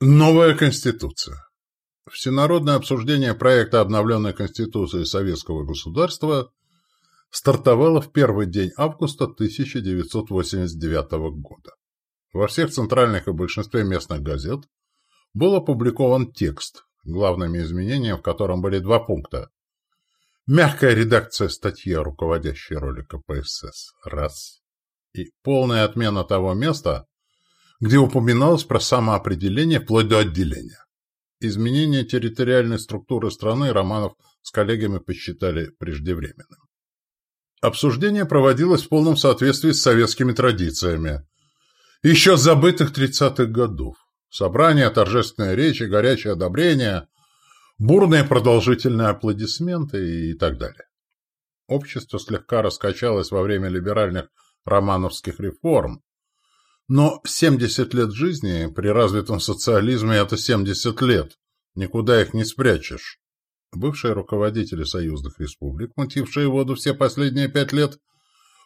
Новая Конституция. Всенародное обсуждение проекта обновленной Конституции Советского государства стартовало в первый день августа 1989 года. Во всех центральных и большинстве местных газет был опубликован текст, главными изменениями в котором были два пункта. Мягкая редакция статьи о руководящей роли КПСС – раз. И полная отмена того места, где упоминалось про самоопределение вплоть до отделения. Изменение территориальной структуры страны Романов с коллегами посчитали преждевременным. Обсуждение проводилось в полном соответствии с советскими традициями. Еще с забытых 30-х годов. Собрания, торжественные речи, горячее одобрение, бурные продолжительные аплодисменты и так далее. Общество слегка раскачалось во время либеральных романовских реформ, но 70 лет жизни при развитом социализме – это 70 лет. Никуда их не спрячешь. Бывшие руководители союзных республик, мутившие воду все последние пять лет,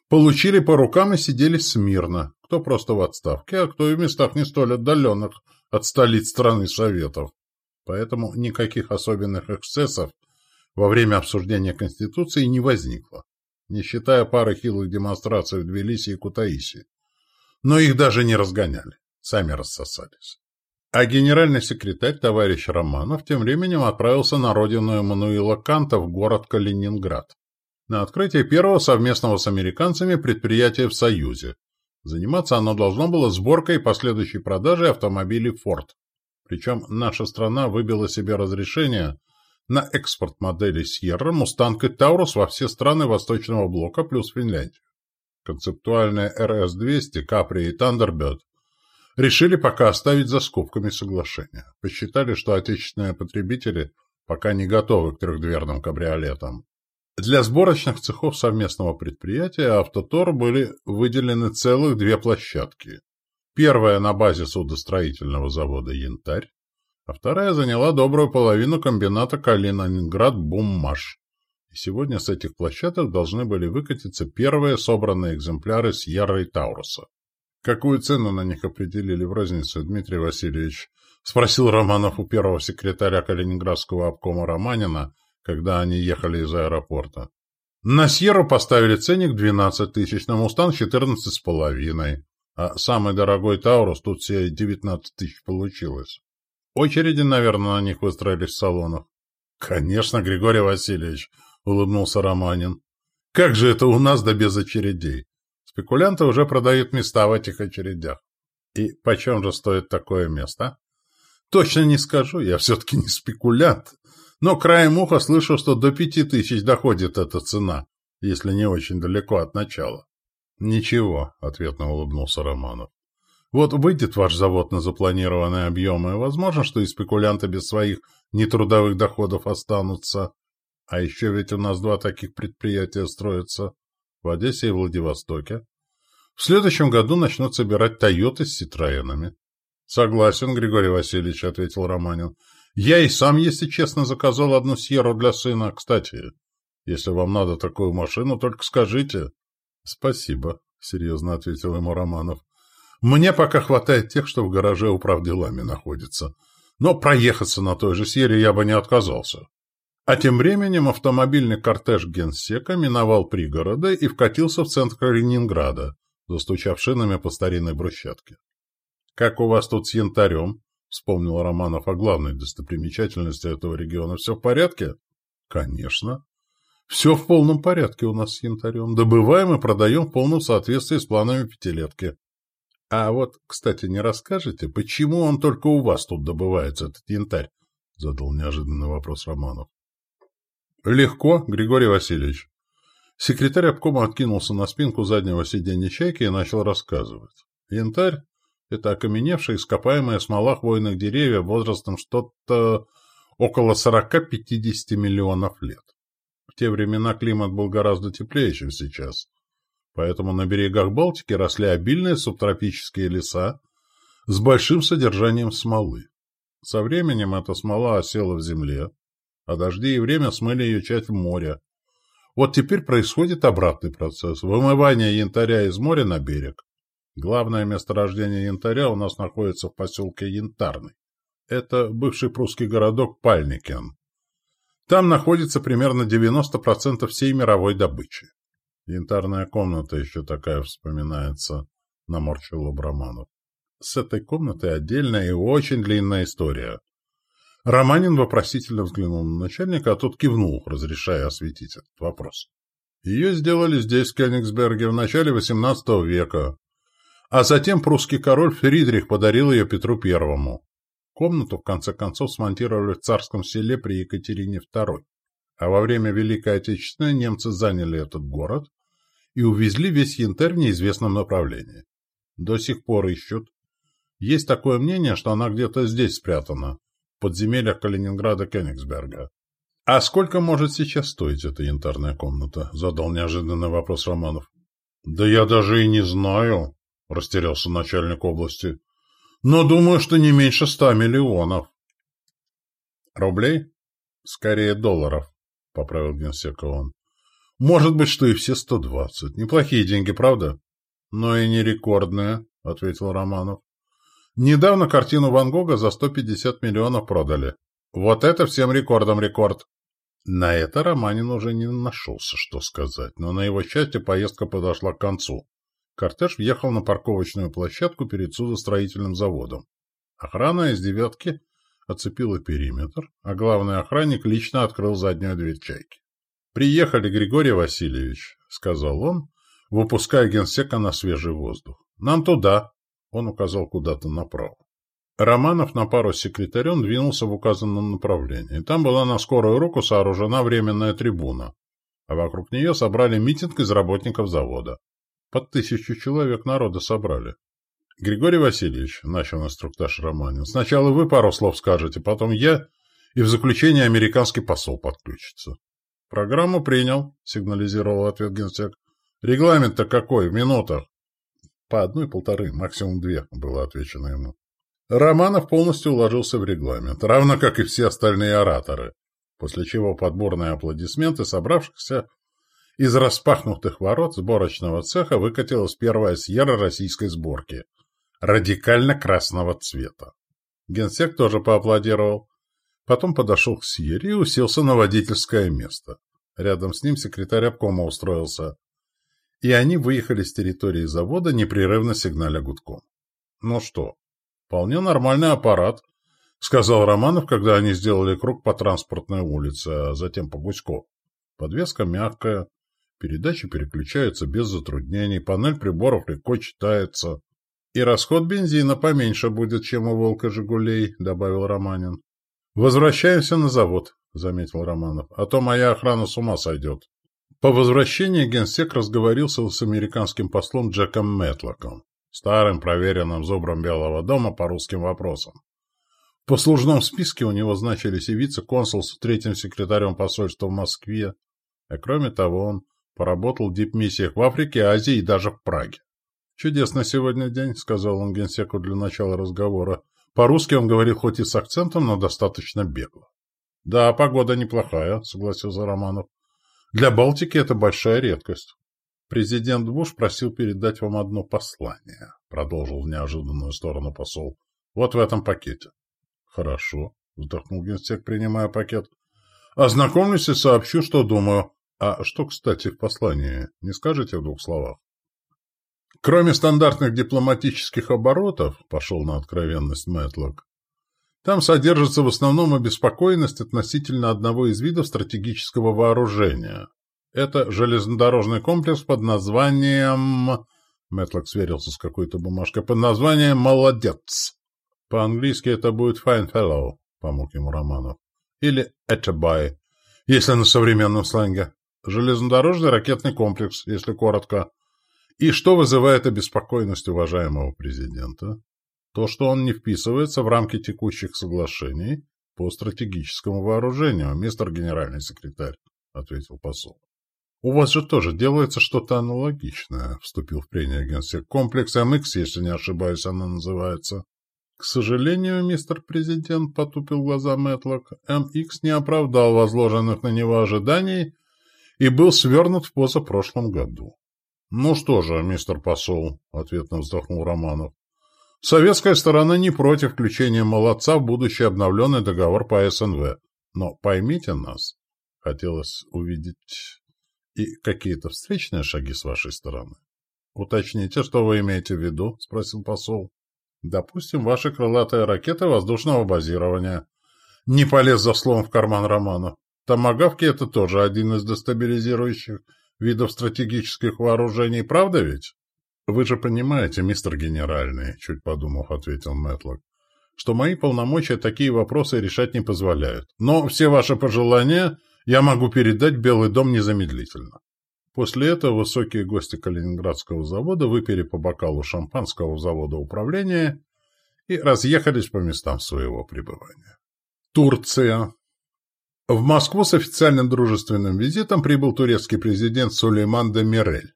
получили по рукам и сидели смирно, кто просто в отставке, а кто и в местах не столь отдаленных от столиц страны Советов. Поэтому никаких особенных эксцессов во время обсуждения Конституции не возникло, не считая пары хилых демонстраций в Тбилиси и Кутаиси но их даже не разгоняли, сами рассосались. А генеральный секретарь, товарищ Романов, тем временем отправился на родину Эммануила Канта в город Калининград на открытие первого совместного с американцами предприятия в Союзе. Заниматься оно должно было сборкой и последующей продажей автомобилей Ford. Причем наша страна выбила себе разрешение на экспорт моделей Sierra, Mustang и Taurus во все страны Восточного блока плюс Финляндию. Концептуальные РС-200, Капри и Тандерберт решили пока оставить за скобками соглашения. Посчитали, что отечественные потребители пока не готовы к трехдверным кабриолетам. Для сборочных цехов совместного предприятия «Автотор» были выделены целых две площадки. Первая на базе судостроительного завода «Янтарь», а вторая заняла добрую половину комбината «Калининград-Буммаш», и сегодня с этих площадок должны были выкатиться первые собранные экземпляры с Ярой Тауруса. «Какую цену на них определили в розницу, Дмитрий Васильевич?» — спросил Романов у первого секретаря Калининградского обкома Романина, когда они ехали из аэропорта. На Сьерру поставили ценник 12 тысяч, на Мустанг 14 с половиной, а самый дорогой Таурус тут все 19 тысяч получилось. Очереди, наверное, на них выстроились в салонах. Конечно, Григорий Васильевич, — улыбнулся Романин. «Как же это у нас да без очередей? Спекулянты уже продают места в этих очередях. И почем же стоит такое место?» «Точно не скажу, я все-таки не спекулянт. Но краем уха слышу, что до пяти тысяч доходит эта цена, если не очень далеко от начала». «Ничего», — ответно улыбнулся Романов. «Вот выйдет ваш завод на запланированные объемы, возможно, что и спекулянты без своих нетрудовых доходов останутся. А еще ведь у нас два таких предприятия строятся в Одессе и Владивостоке. В следующем году начнут собирать «Тойоты» с «Ситроенами». «Согласен, Григорий Васильевич», — ответил Романин. «Я и сам, если честно, заказал одну «Сьерру» для сына. Кстати, если вам надо такую машину, только скажите». «Спасибо», — серьезно ответил ему Романов. «Мне пока хватает тех, что в гараже управделами находится. Но проехаться на той же «Сьерре» я бы не отказался». А тем временем автомобильный кортеж генсека миновал пригорода и вкатился в центр Калининграда, застучав шинами по старинной брусчатке. «Как у вас тут с янтарем?» — вспомнил Романов о главной достопримечательности этого региона. «Все в порядке?» «Конечно. Все в полном порядке у нас с янтарем. Добываем и продаем в полном соответствии с планами пятилетки. А вот, кстати, не расскажете, почему он только у вас тут добывается, этот янтарь?» — задал неожиданный вопрос Романов. «Легко, Григорий Васильевич». Секретарь обкома откинулся на спинку заднего сиденья чайки и начал рассказывать. Янтарь — это окаменевшая ископаемая смола хвойных деревьев возрастом что-то около 40-50 миллионов лет. В те времена климат был гораздо теплее, чем сейчас. Поэтому на берегах Балтики росли обильные субтропические леса с большим содержанием смолы. Со временем эта смола осела в земле, а дожди и время смыли ее часть в море. Вот теперь происходит обратный процесс – вымывание янтаря из моря на берег. Главное месторождение янтаря у нас находится в поселке Янтарный. Это бывший прусский городок Пальникен. Там находится примерно 90% всей мировой добычи. Янтарная комната еще такая вспоминается, наморщил лоб Романов. С этой комнатой отдельная и очень длинная история. Романин вопросительно взглянул на начальника, а тот кивнул, разрешая осветить этот вопрос. Ее сделали здесь, в Кёнигсберге, в начале XVIII века, а затем прусский король Фридрих подарил ее Петру Первому. Комнату, в конце концов, смонтировали в царском селе при Екатерине II. А во время Великой Отечественной немцы заняли этот город и увезли весь янтарь в неизвестном направлении. До сих пор ищут. Есть такое мнение, что она где-то здесь спрятана, подземельях Калининграда Кёнигсберга. «А сколько может сейчас стоить эта янтарная комната?» — задал неожиданный вопрос Романов. «Да я даже и не знаю», — растерялся начальник области. «Но думаю, что не меньше ста миллионов». «Рублей?» «Скорее долларов», — поправил генсека он. «Может быть, что и все сто двадцать. Неплохие деньги, правда?» «Но и не рекордные», — ответил Романов. «Недавно картину Ван Гога за сто пятьдесят миллионов продали. Вот это всем рекордом рекорд!» На это Романин уже не нашелся, что сказать, но на его счастье поездка подошла к концу. Кортеж въехал на парковочную площадку перед судостроительным заводом. Охрана из «девятки» оцепила периметр, а главный охранник лично открыл заднюю дверь «Чайки». «Приехали, Григорий Васильевич», — сказал он, выпуская генсека на свежий воздух. «Нам туда», — он указал куда-то направо. Романов на пару с секретарем двинулся в указанном направлении. Там была на скорую руку сооружена временная трибуна, а вокруг нее собрали митинг из работников завода. Под тысячу человек народа собрали. Григорий Васильевич, — начал инструктаж Романин, — сначала вы пару слов скажете, потом я, и в заключение американский посол подключится. — Программу принял, — сигнализировал ответ генсек. — Регламент-то какой, в минутах? — По одной-полторы, максимум две, — было отвечено ему. Романов полностью уложился в регламент, равно как и все остальные ораторы, после чего подборные аплодисменты собравшихся из распахнутых ворот сборочного цеха выкатилась первая сьерра российской сборки, радикально красного цвета. Генсек тоже поаплодировал. Потом подошел к Сьерре и уселся на водительское место. Рядом с ним секретарь обкома устроился. И они выехали с территории завода, непрерывно сигналя гудком. Ну что, «Вполне нормальный аппарат», — сказал Романов, когда они сделали круг по транспортной улице, а затем по Гуську. «Подвеска мягкая, передачи переключаются без затруднений, панель приборов легко читается. И расход бензина поменьше будет, чем у «Волка Жигулей», — добавил Романин. «Возвращаемся на завод», — заметил Романов, — «а то моя охрана с ума сойдет». По возвращении генсек разговорился с американским послом Джеком Мэтлоком старым проверенным зубром Белого дома по русским вопросам. В послужном списке у него значились и вице-консул с третьим секретарем посольства в Москве, а кроме того он поработал в дипмиссиях в Африке, Азии и даже в Праге. «Чудесный сегодня день», — сказал он генсеку для начала разговора. По-русски он говорил хоть и с акцентом, но достаточно бегло. «Да, погода неплохая», — согласился Романов. «Для Балтики это большая редкость». «Президент Буш просил передать вам одно послание», — продолжил в неожиданную сторону посол. «Вот в этом пакете». «Хорошо», — вздохнул генсек, принимая пакет. «Ознакомлюсь и сообщу, что думаю. А что, кстати, в послании? Не скажете в двух словах?» Кроме стандартных дипломатических оборотов, пошел на откровенность Мэтлок, там содержится в основном обеспокоенность относительно одного из видов стратегического вооружения, это железнодорожный комплекс под названием... Мэтлок сверился с какой-то бумажкой. Под названием «Молодец». По-английски это будет «fine fellow», помог ему Романов. Или «Этебай», если на современном сленге. Железнодорожный ракетный комплекс, если коротко. И что вызывает обеспокоенность уважаемого президента? То, что он не вписывается в рамки текущих соглашений по стратегическому вооружению, мистер генеральный секретарь, — ответил посол. «У вас же тоже делается что-то аналогичное», — вступил в прение генсек. «Комплекс МХ, если не ошибаюсь, она называется». «К сожалению, мистер президент», — потупил глаза Мэтлок, «МХ не оправдал возложенных на него ожиданий и был свернут в позапрошлом году». «Ну что же, мистер посол», — ответно вздохнул Романов, Советская сторона не против включения молодца в будущий обновленный договор по СНВ. Но поймите нас, хотелось увидеть и какие-то встречные шаги с вашей стороны. Уточните, что вы имеете в виду, спросил посол. Допустим, ваши крылатые ракеты воздушного базирования. Не полез за словом в карман Романа. Томагавки — это тоже один из дестабилизирующих видов стратегических вооружений, правда ведь? Вы же понимаете, мистер генеральный, чуть подумав, ответил Мэтлок, что мои полномочия такие вопросы решать не позволяют. Но все ваши пожелания я могу передать Белый дом незамедлительно. После этого высокие гости Калининградского завода выпили по бокалу шампанского завода управления и разъехались по местам своего пребывания. Турция. В Москву с официальным дружественным визитом прибыл турецкий президент Сулейман Демирель,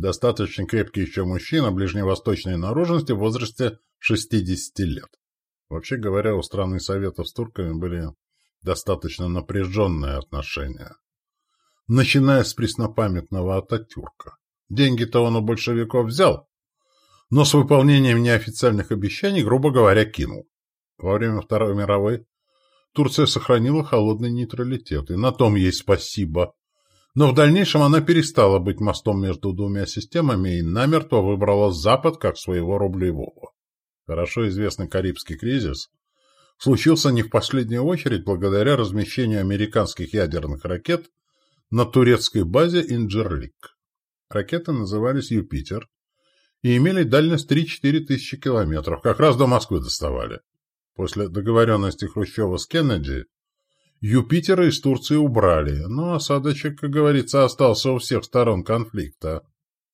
достаточно крепкий еще мужчина ближневосточной наружности в возрасте 60 лет. Вообще говоря, у страны Советов с турками были достаточно напряженные отношения начиная с преснопамятного Ататюрка. Деньги-то он у большевиков взял, но с выполнением неофициальных обещаний, грубо говоря, кинул. Во время Второй мировой Турция сохранила холодный нейтралитет, и на том ей спасибо. Но в дальнейшем она перестала быть мостом между двумя системами и намертво выбрала Запад как своего рублевого. Хорошо известный Карибский кризис случился не в последнюю очередь благодаря размещению американских ядерных ракет на турецкой базе Инджерлик. Ракеты назывались «Юпитер» и имели дальность 3-4 тысячи километров, как раз до Москвы доставали. После договоренности Хрущева с Кеннеди Юпитера из Турции убрали, но осадочек, как говорится, остался у всех сторон конфликта.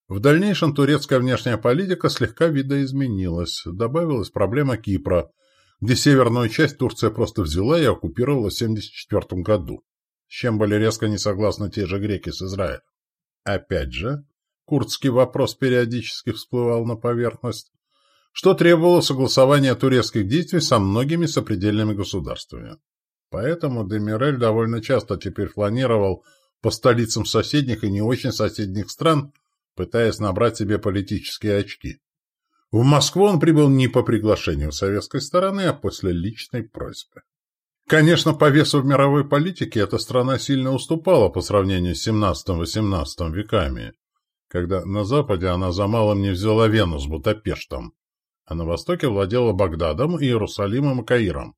В дальнейшем турецкая внешняя политика слегка видоизменилась. Добавилась проблема Кипра, где северную часть Турция просто взяла и оккупировала в 1974 году с чем были резко не согласны те же греки с Израилем. Опять же, курдский вопрос периодически всплывал на поверхность, что требовало согласования турецких действий со многими сопредельными государствами. Поэтому Демирель довольно часто теперь фланировал по столицам соседних и не очень соседних стран, пытаясь набрать себе политические очки. В Москву он прибыл не по приглашению советской стороны, а после личной просьбы. Конечно, по весу в мировой политике эта страна сильно уступала по сравнению с XVII-XVIII веками, когда на Западе она за малым не взяла Вену с Будапештом, а на Востоке владела Багдадом, Иерусалимом и Каиром.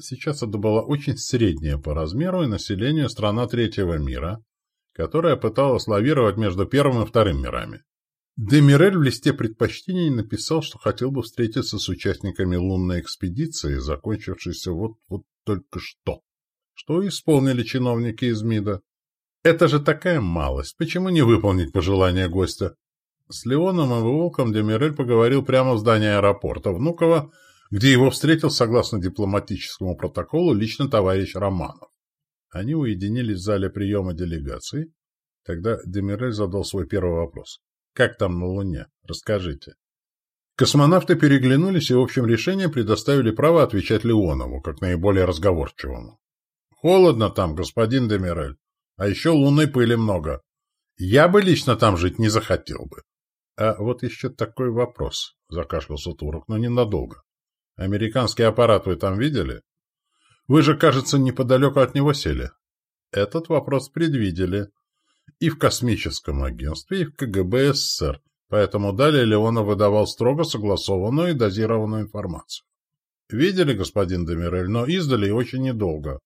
Сейчас это была очень средняя по размеру и населению страна третьего мира, которая пыталась лавировать между первым и вторым мирами. Демирель в листе предпочтений написал, что хотел бы встретиться с участниками лунной экспедиции, закончившейся вот-вот только что. Что исполнили чиновники из МИДа? Это же такая малость. Почему не выполнить пожелания гостя? С Леоном и Волком Демирель поговорил прямо в здании аэропорта Внуково, где его встретил, согласно дипломатическому протоколу, лично товарищ Романов. Они уединились в зале приема делегации. Тогда Демирель задал свой первый вопрос. «Как там на Луне? Расскажите». Космонавты переглянулись и в общем решении предоставили право отвечать Леонову, как наиболее разговорчивому. «Холодно там, господин Демирель, а еще лунной пыли много. Я бы лично там жить не захотел бы». «А вот еще такой вопрос», — закашлялся Турок, но ненадолго. «Американский аппарат вы там видели? Вы же, кажется, неподалеку от него сели». Этот вопрос предвидели и в космическом агентстве, и в КГБ СССР, Поэтому далее Леонов выдавал строго согласованную и дозированную информацию. Видели, господин Демирель, но издали очень недолго.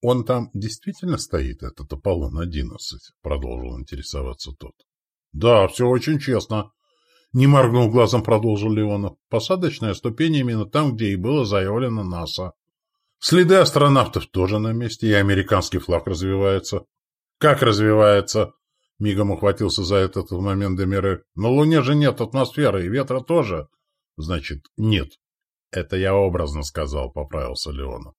Он там действительно стоит, этот Аполлон-11? Продолжил интересоваться тот. Да, все очень честно. Не моргнув глазом, продолжил Леонов. Посадочная ступень именно там, где и было заявлено НАСА. Следы астронавтов тоже на месте, и американский флаг развивается. Как развивается? Мигом ухватился за этот момент Демире. На Луне же нет атмосферы, и ветра тоже. Значит, нет. Это я образно сказал, поправился Леонов.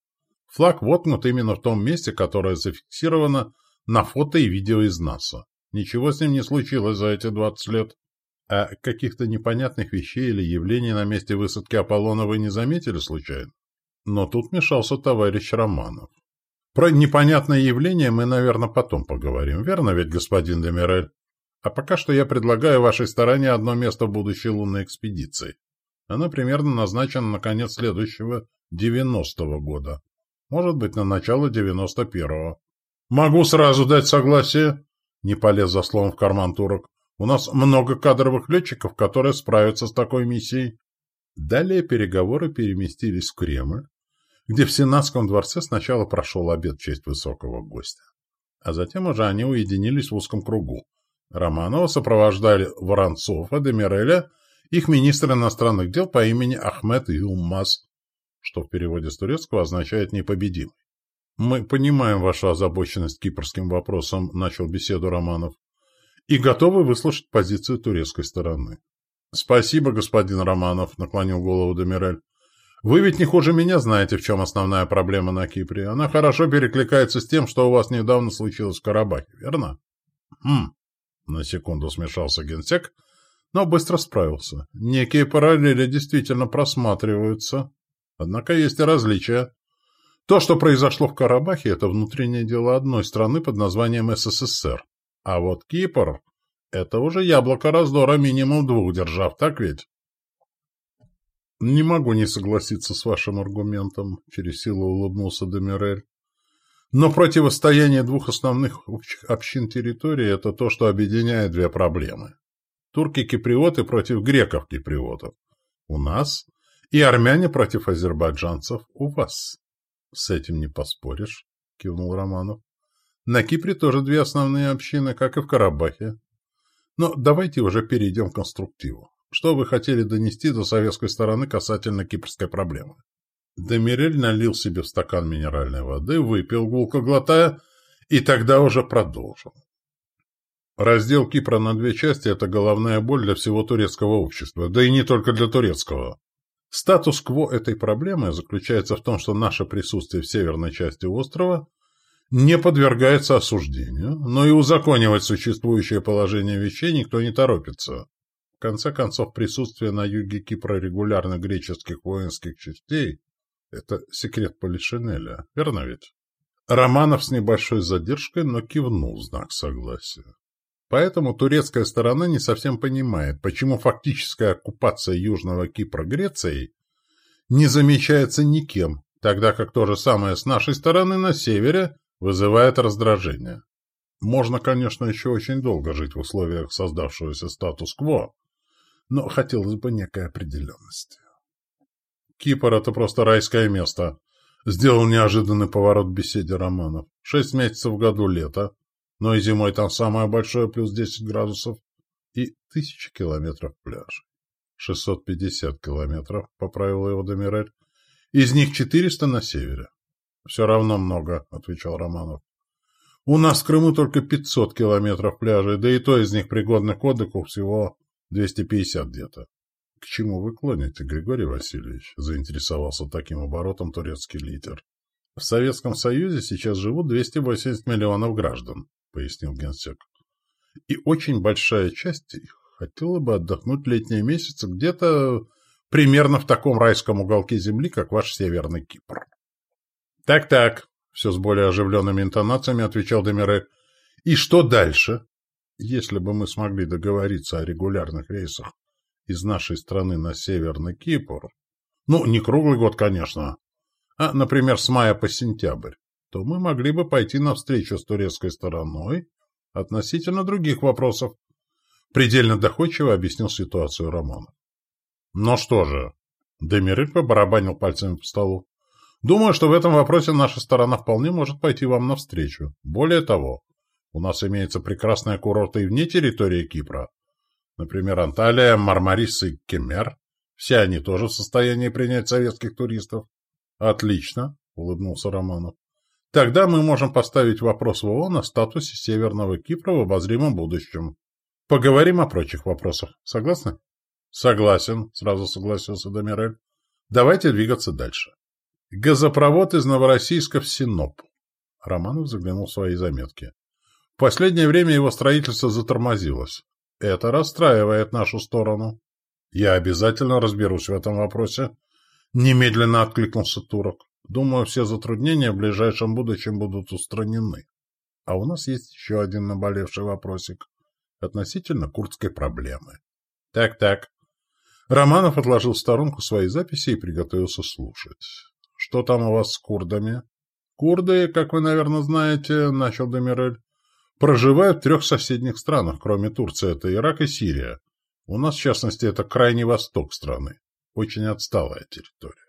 Флаг воткнут именно в том месте, которое зафиксировано на фото и видео из НАСА. Ничего с ним не случилось за эти 20 лет. А каких-то непонятных вещей или явлений на месте высадки Аполлона вы не заметили случайно? Но тут мешался товарищ Романов. Про непонятное явление мы, наверное, потом поговорим, верно ведь, господин Демирель? А пока что я предлагаю вашей стороне одно место в будущей лунной экспедиции. Она примерно назначена на конец следующего, 90-го года. Может быть, на начало 91-го. Могу сразу дать согласие. Не полез за словом в карман турок. У нас много кадровых летчиков, которые справятся с такой миссией. Далее переговоры переместились в Кремль, где в Сенатском дворце сначала прошел обед в честь высокого гостя. А затем уже они уединились в узком кругу. Романова сопровождали Воронцова, Демиреля, их министр иностранных дел по имени Ахмед Юммаз, что в переводе с турецкого означает «непобедимый». «Мы понимаем вашу озабоченность кипрским вопросом», — начал беседу Романов, «и готовы выслушать позицию турецкой стороны». «Спасибо, господин Романов», — наклонил голову Демирель. «Вы ведь не хуже меня знаете, в чем основная проблема на Кипре. Она хорошо перекликается с тем, что у вас недавно случилось в Карабахе, верно?» «Хм», — на секунду смешался генсек, но быстро справился. «Некие параллели действительно просматриваются. Однако есть и различия. То, что произошло в Карабахе, это внутреннее дело одной страны под названием СССР. А вот Кипр — это уже яблоко раздора минимум двух держав, так ведь? «Не могу не согласиться с вашим аргументом», — через силу улыбнулся Демирель. «Но противостояние двух основных общин территории — это то, что объединяет две проблемы. Турки-киприоты против греков-киприотов. У нас и армяне против азербайджанцев у вас. — С этим не поспоришь, — кивнул Романов. — На Кипре тоже две основные общины, как и в Карабахе. Но давайте уже перейдем к конструктиву. Что вы хотели донести до советской стороны касательно кипрской проблемы? Демирель налил себе в стакан минеральной воды, выпил, гулко глотая, и тогда уже продолжил. Раздел Кипра на две части – это головная боль для всего турецкого общества, да и не только для турецкого. Статус-кво этой проблемы заключается в том, что наше присутствие в северной части острова не подвергается осуждению, но и узаконивать существующее положение вещей никто не торопится. В конце концов, присутствие на юге Кипра регулярно греческих воинских частей – это секрет Полишинеля, верно ведь? Романов с небольшой задержкой, но кивнул знак согласия. Поэтому турецкая сторона не совсем понимает, почему фактическая оккупация Южного Кипра Грецией не замечается никем, тогда как то же самое с нашей стороны на севере вызывает раздражение. Можно, конечно, еще очень долго жить в условиях создавшегося статус-кво, но хотелось бы некой определенности. Кипр — это просто райское место. Сделал неожиданный поворот в беседе Романов. Шесть месяцев в году лето, но и зимой там самое большое плюс 10 градусов и тысячи километров пляжей. 650 километров, поправил его Демирель. Из них 400 на севере. Все равно много, отвечал Романов. У нас в Крыму только 500 километров пляжей, да и то из них пригодных к отдыху всего 250 где-то. — К чему вы клоните, Григорий Васильевич? — заинтересовался таким оборотом турецкий лидер. — В Советском Союзе сейчас живут 280 миллионов граждан пояснил генсек. И очень большая часть их хотела бы отдохнуть летние месяцы где-то примерно в таком райском уголке земли, как ваш Северный Кипр. Так-так, все с более оживленными интонациями отвечал Демире. И что дальше? Если бы мы смогли договориться о регулярных рейсах из нашей страны на Северный Кипр, ну, не круглый год, конечно, а, например, с мая по сентябрь, то мы могли бы пойти навстречу с турецкой стороной относительно других вопросов. Предельно доходчиво объяснил ситуацию Романов. Ну что же, Демирель побарабанил пальцами по столу. Думаю, что в этом вопросе наша сторона вполне может пойти вам навстречу. Более того, у нас имеются прекрасные курорты и вне территории Кипра. Например, Анталия, Мармарис и Кемер. Все они тоже в состоянии принять советских туристов. Отлично, улыбнулся Романов. Тогда мы можем поставить вопрос в ООН о статусе Северного Кипра в обозримом будущем. Поговорим о прочих вопросах. Согласны? Согласен, сразу согласился Домирель. Давайте двигаться дальше. Газопровод из Новороссийска в Синоп. Романов заглянул в свои заметки. В последнее время его строительство затормозилось. Это расстраивает нашу сторону. Я обязательно разберусь в этом вопросе. Немедленно откликнулся турок. Думаю, все затруднения в ближайшем будущем будут устранены. А у нас есть еще один наболевший вопросик относительно курдской проблемы. Так-так. Романов отложил в сторонку свои записи и приготовился слушать. «Что там у вас с курдами?» «Курды, как вы, наверное, знаете, — начал Демирель, — проживают в трех соседних странах, кроме Турции. Это Ирак и Сирия. У нас, в частности, это крайний восток страны. Очень отсталая территория.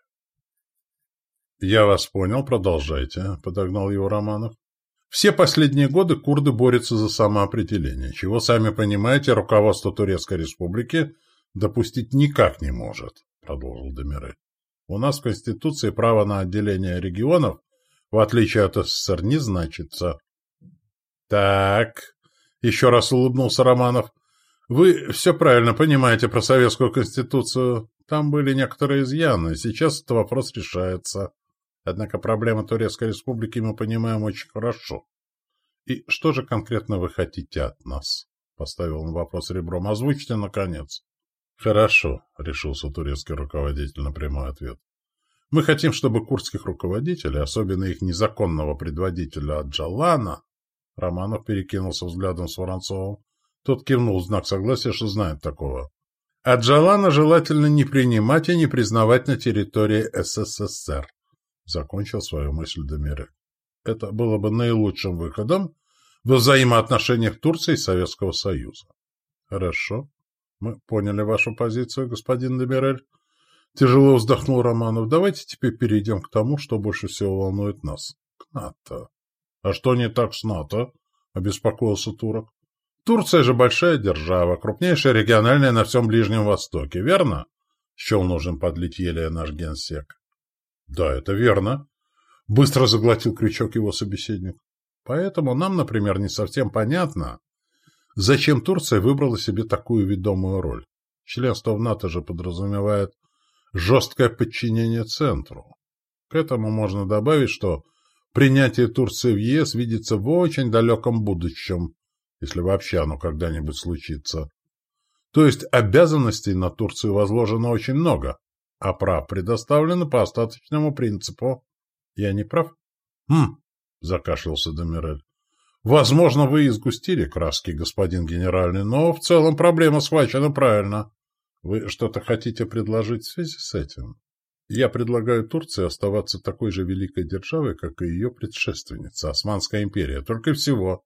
«Я вас понял, продолжайте», — подогнал его Романов. «Все последние годы курды борются за самоопределение, чего, сами понимаете, руководство Турецкой Республики допустить никак не может», — продолжил Демирель. «У нас в Конституции право на отделение регионов, в отличие от СССР, не значится». «Так», — еще раз улыбнулся Романов, — «вы все правильно понимаете про Советскую Конституцию. Там были некоторые изъяны, сейчас этот вопрос решается». Однако проблемы Турецкой Республики мы понимаем очень хорошо. И что же конкретно вы хотите от нас? Поставил он вопрос ребром. Озвучьте, наконец. Хорошо, решился турецкий руководитель на прямой ответ. Мы хотим, чтобы курдских руководителей, особенно их незаконного предводителя Аджалана, Романов перекинулся взглядом с Воронцовым. Тот кивнул в знак согласия, что знает такого. Аджалана желательно не принимать и не признавать на территории СССР. Закончил свою мысль Демире. Это было бы наилучшим выходом в взаимоотношениях Турции и Советского Союза. Хорошо. Мы поняли вашу позицию, господин Демирель. Тяжело вздохнул Романов. Давайте теперь перейдем к тому, что больше всего волнует нас. К НАТО. А что не так с НАТО? Обеспокоился турок. Турция же большая держава, крупнейшая региональная на всем Ближнем Востоке, верно? Счел нужен подлить еле наш генсек. Да, это верно. Быстро заглотил крючок его собеседник. Поэтому нам, например, не совсем понятно, зачем Турция выбрала себе такую ведомую роль. Членство в НАТО же подразумевает жесткое подчинение центру. К этому можно добавить, что принятие Турции в ЕС видится в очень далеком будущем, если вообще оно когда-нибудь случится. То есть обязанностей на Турцию возложено очень много, а прав предоставлено по остаточному принципу. Я не прав? Хм, закашлялся Домирель. Возможно, вы изгустили краски, господин генеральный, но в целом проблема схвачена правильно. Вы что-то хотите предложить в связи с этим? Я предлагаю Турции оставаться такой же великой державой, как и ее предшественница, Османская империя, только всего.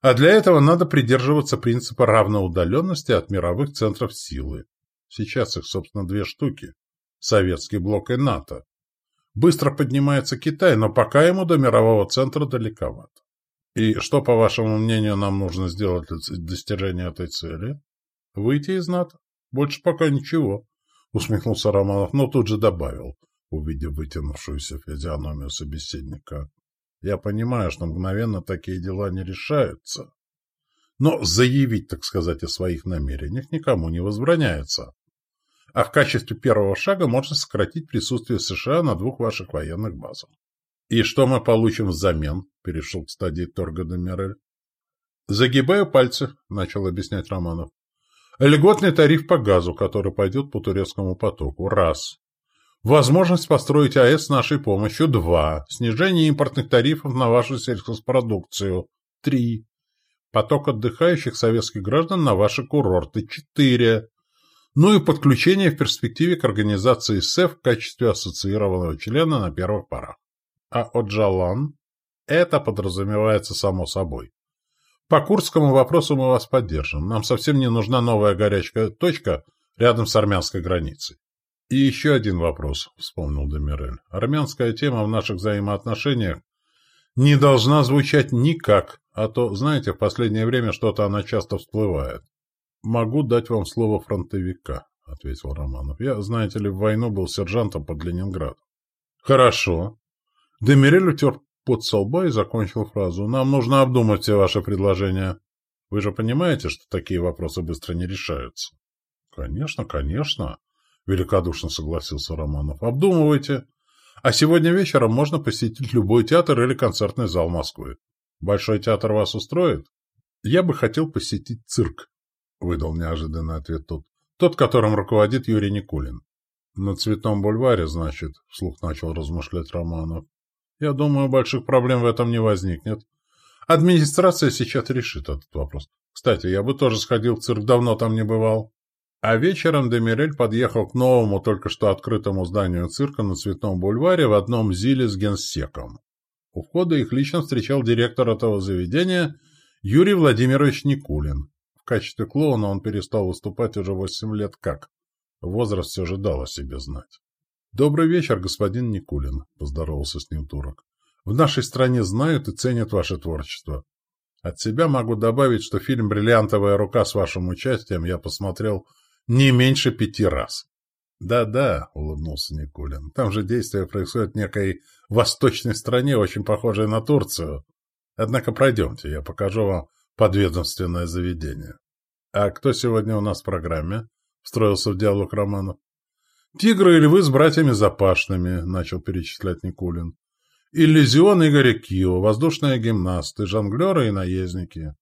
А для этого надо придерживаться принципа равноудаленности от мировых центров силы. Сейчас их, собственно, две штуки. Советский блок и НАТО. Быстро поднимается Китай, но пока ему до мирового центра далековато. И что, по вашему мнению, нам нужно сделать для достижения этой цели? Выйти из НАТО? Больше пока ничего, усмехнулся Романов, но тут же добавил, увидев вытянувшуюся физиономию собеседника. Я понимаю, что мгновенно такие дела не решаются. Но заявить, так сказать, о своих намерениях никому не возбраняется а в качестве первого шага можно сократить присутствие США на двух ваших военных базах. «И что мы получим взамен?» – перешел к стадии торга Демерель. «Загибаю пальцы», – начал объяснять Романов. «Льготный тариф по газу, который пойдет по турецкому потоку. Раз. Возможность построить АЭС с нашей помощью. Два. Снижение импортных тарифов на вашу сельхозпродукцию. Три. Поток отдыхающих советских граждан на ваши курорты. Четыре ну и подключение в перспективе к организации СЭФ в качестве ассоциированного члена на первых порах. А Оджалан? Это подразумевается само собой. По курдскому вопросу мы вас поддержим. Нам совсем не нужна новая горячая точка рядом с армянской границей. И еще один вопрос, вспомнил Демирель. Армянская тема в наших взаимоотношениях не должна звучать никак, а то, знаете, в последнее время что-то она часто всплывает. «Могу дать вам слово фронтовика», — ответил Романов. «Я, знаете ли, в войну был сержантом под Ленинградом». «Хорошо». Демирель утер под солба и закончил фразу. «Нам нужно обдумать все ваши предложения. Вы же понимаете, что такие вопросы быстро не решаются?» «Конечно, конечно», — великодушно согласился Романов. «Обдумывайте. А сегодня вечером можно посетить любой театр или концертный зал Москвы. Большой театр вас устроит? Я бы хотел посетить цирк выдал неожиданный ответ тот. Тот, которым руководит Юрий Никулин. На Цветном бульваре, значит, вслух начал размышлять Романов. Я думаю, больших проблем в этом не возникнет. Администрация сейчас решит этот вопрос. Кстати, я бы тоже сходил в цирк, давно там не бывал. А вечером Демирель подъехал к новому, только что открытому зданию цирка на Цветном бульваре в одном зиле с генсеком. У входа их лично встречал директор этого заведения Юрий Владимирович Никулин. В качестве клоуна он перестал выступать уже восемь лет как. Возраст все же дал о себе знать. «Добрый вечер, господин Никулин», — поздоровался с ним турок. «В нашей стране знают и ценят ваше творчество. От себя могу добавить, что фильм «Бриллиантовая рука» с вашим участием я посмотрел не меньше пяти раз». «Да-да», — улыбнулся Никулин, — «там же действие происходит в некой восточной стране, очень похожей на Турцию. Однако пройдемте, я покажу вам подведомственное заведение». «А кто сегодня у нас в программе?» — встроился в диалог Романов. «Тигры и львы с братьями Запашными», — начал перечислять Никулин. «Иллюзион Игоря Кио, воздушные гимнасты, жонглеры и наездники».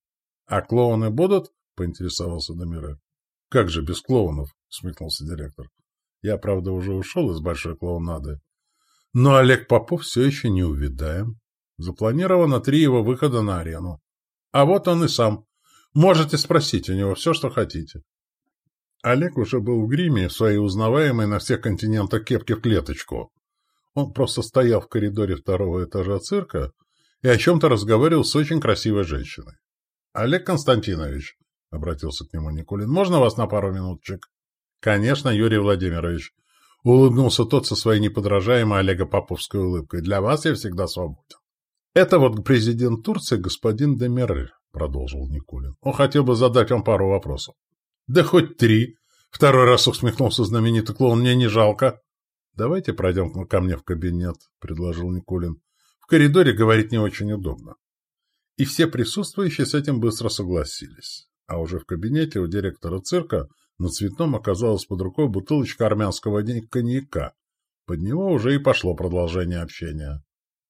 «А клоуны будут?» — поинтересовался Домирек. «Как же без клоунов?» — смехнулся директор. «Я, правда, уже ушел из большой клоунады. Но Олег Попов все еще не увидаем. Запланировано три его выхода на арену. А вот он и сам. Можете спросить у него все, что хотите». Олег уже был в гриме, своей узнаваемой на всех континентах кепке в клеточку. Он просто стоял в коридоре второго этажа цирка и о чем-то разговаривал с очень красивой женщиной. — Олег Константинович, — обратился к нему Никулин, — можно вас на пару минуточек? — Конечно, Юрий Владимирович. Улыбнулся тот со своей неподражаемой Олега Поповской улыбкой. — Для вас я всегда свободен. — Это вот президент Турции господин Демирель, — продолжил Никулин. — Он хотел бы задать вам пару вопросов. Да хоть три. Второй раз усмехнулся знаменитый клоун. Мне не жалко. Давайте пройдем ко мне в кабинет, предложил Никулин. В коридоре говорить не очень удобно. И все присутствующие с этим быстро согласились. А уже в кабинете у директора цирка на цветном оказалась под рукой бутылочка армянского коньяка. Под него уже и пошло продолжение общения.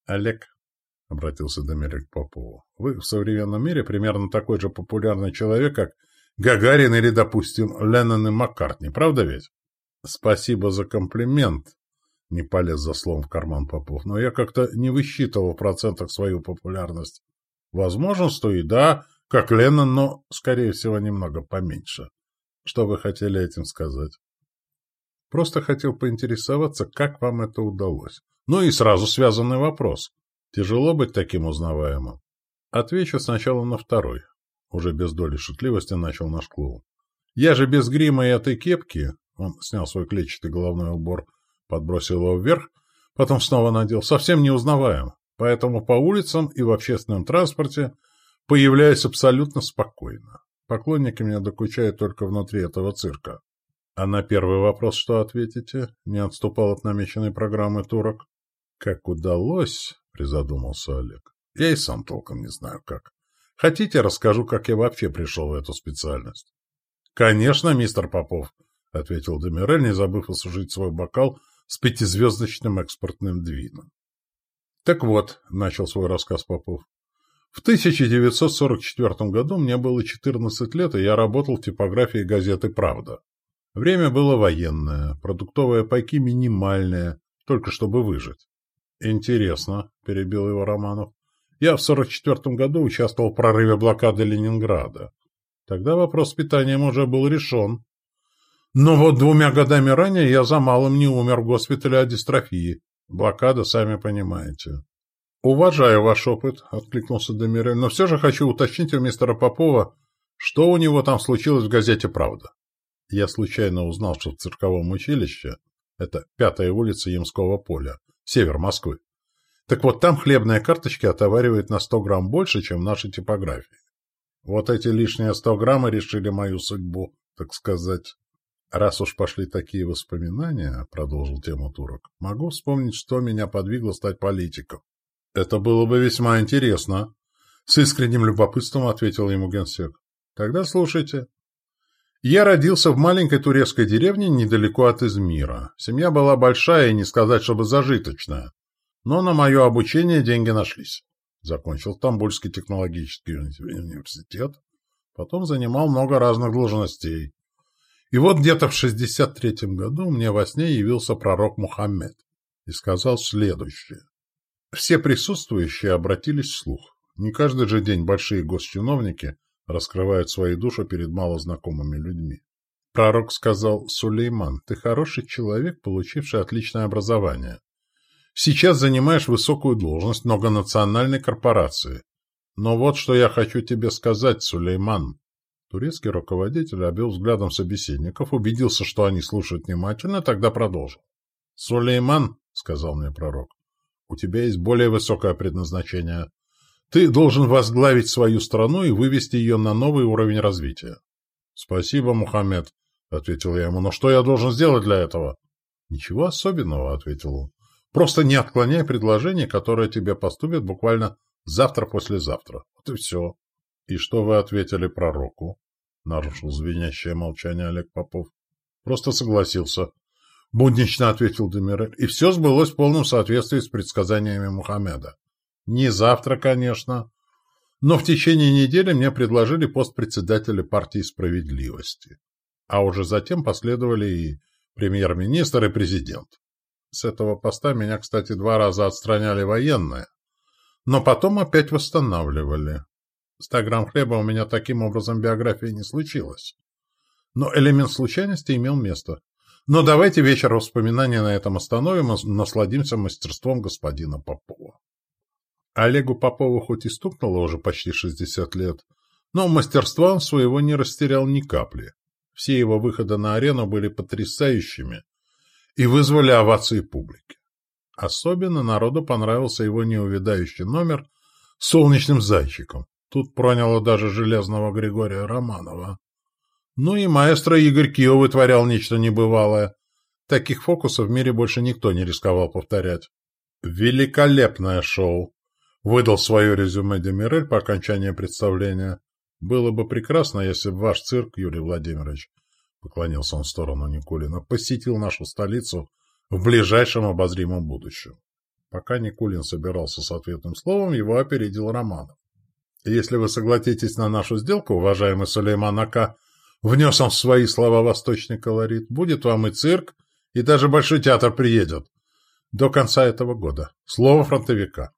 «Олег», — обратился Домирик к Попову, — «вы в современном мире примерно такой же популярный человек, как Гагарин или, допустим, Леннон и Маккартни, правда ведь? Спасибо за комплимент, не полез за словом в карман Попов, но я как-то не высчитывал в процентах свою популярность. Возможно, стоит, да, как Леннон, но, скорее всего, немного поменьше. Что вы хотели этим сказать? Просто хотел поинтересоваться, как вам это удалось. Ну и сразу связанный вопрос. Тяжело быть таким узнаваемым? Отвечу сначала на второй. Уже без доли шутливости начал наш клоун. «Я же без грима и этой кепки...» Он снял свой клетчатый головной убор, подбросил его вверх, потом снова надел. «Совсем не узнаваем. Поэтому по улицам и в общественном транспорте появляюсь абсолютно спокойно. Поклонники меня докучают только внутри этого цирка. А на первый вопрос что ответите? Не отступал от намеченной программы турок. Как удалось, призадумался Олег. Я и сам толком не знаю как. Хотите, расскажу, как я вообще пришел в эту специальность? — Конечно, мистер Попов, — ответил Демирель, не забыв осушить свой бокал с пятизвездочным экспортным двином. — Так вот, — начал свой рассказ Попов, — в 1944 году мне было 14 лет, и я работал в типографии газеты «Правда». Время было военное, продуктовые пайки минимальные, только чтобы выжить. — Интересно, — перебил его Романов. Я в 44 году участвовал в прорыве блокады Ленинграда. Тогда вопрос с питанием уже был решен. Но вот двумя годами ранее я за малым не умер в госпитале от дистрофии. Блокада, сами понимаете. «Уважаю ваш опыт», — откликнулся Демирель, «но все же хочу уточнить у мистера Попова, что у него там случилось в газете «Правда». Я случайно узнал, что в цирковом училище, это пятая улица Ямского поля, север Москвы, так вот, там хлебные карточки отоваривают на 100 грамм больше, чем в нашей типографии. Вот эти лишние 100 грамм решили мою судьбу, так сказать. Раз уж пошли такие воспоминания, продолжил тему турок, могу вспомнить, что меня подвигло стать политиком. Это было бы весьма интересно. С искренним любопытством ответил ему генсек. Тогда слушайте. Я родился в маленькой турецкой деревне недалеко от Измира. Семья была большая и не сказать, чтобы зажиточная. Но на мое обучение деньги нашлись. Закончил Стамбульский технологический университет, потом занимал много разных должностей. И вот где-то в 63-м году мне во сне явился пророк Мухаммед и сказал следующее. Все присутствующие обратились вслух. Не каждый же день большие госчиновники раскрывают свои души перед малознакомыми людьми. Пророк сказал, «Сулейман, ты хороший человек, получивший отличное образование. Сейчас занимаешь высокую должность многонациональной корпорации. Но вот что я хочу тебе сказать, Сулейман». Турецкий руководитель обвел взглядом собеседников, убедился, что они слушают внимательно, тогда продолжил. «Сулейман», — сказал мне пророк, — «у тебя есть более высокое предназначение. Ты должен возглавить свою страну и вывести ее на новый уровень развития». «Спасибо, Мухаммед», — ответил я ему, — «но что я должен сделать для этого?» «Ничего особенного», — ответил он. «Просто не отклоняй предложение, которое тебе поступит буквально завтра-послезавтра. Вот и все». «И что вы ответили пророку?» — нарушил звенящее молчание Олег Попов. «Просто согласился», — буднично ответил Демирель. «И все сбылось в полном соответствии с предсказаниями Мухаммеда. Не завтра, конечно, но в течение недели мне предложили пост председателя партии справедливости. А уже затем последовали и премьер-министр, и президент. С этого поста меня, кстати, два раза отстраняли военные, но потом опять восстанавливали. Ста грамм хлеба у меня таким образом биографии не случилось. Но элемент случайности имел место. Но давайте вечер воспоминания на этом остановим и насладимся мастерством господина Попова. Олегу Попову хоть и стукнуло уже почти 60 лет, но мастерства он своего не растерял ни капли. Все его выходы на арену были потрясающими и вызвали овации публики. Особенно народу понравился его неувядающий номер с солнечным зайчиком. Тут проняло даже железного Григория Романова. Ну и маэстро Игорь Кио вытворял нечто небывалое. Таких фокусов в мире больше никто не рисковал повторять. Великолепное шоу! Выдал свое резюме Демирель по окончании представления. Было бы прекрасно, если бы ваш цирк, Юрий Владимирович, поклонился он в сторону Никулина, посетил нашу столицу в ближайшем обозримом будущем. Пока Никулин собирался с ответным словом, его опередил Романов. Если вы согласитесь на нашу сделку, уважаемый Сулейман Ака, внес он в свои слова восточный колорит, будет вам и цирк, и даже Большой театр приедет. До конца этого года. Слово фронтовика.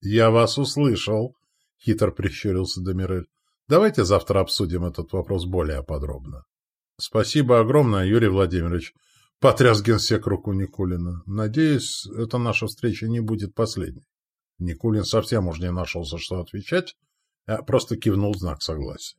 Я вас услышал, хитро прищурился Демирель. Давайте завтра обсудим этот вопрос более подробно. Спасибо огромное, Юрий Владимирович. Потряс генсек руку Никулина. Надеюсь, эта наша встреча не будет последней. Никулин совсем уж не нашелся, что отвечать, а просто кивнул знак согласия.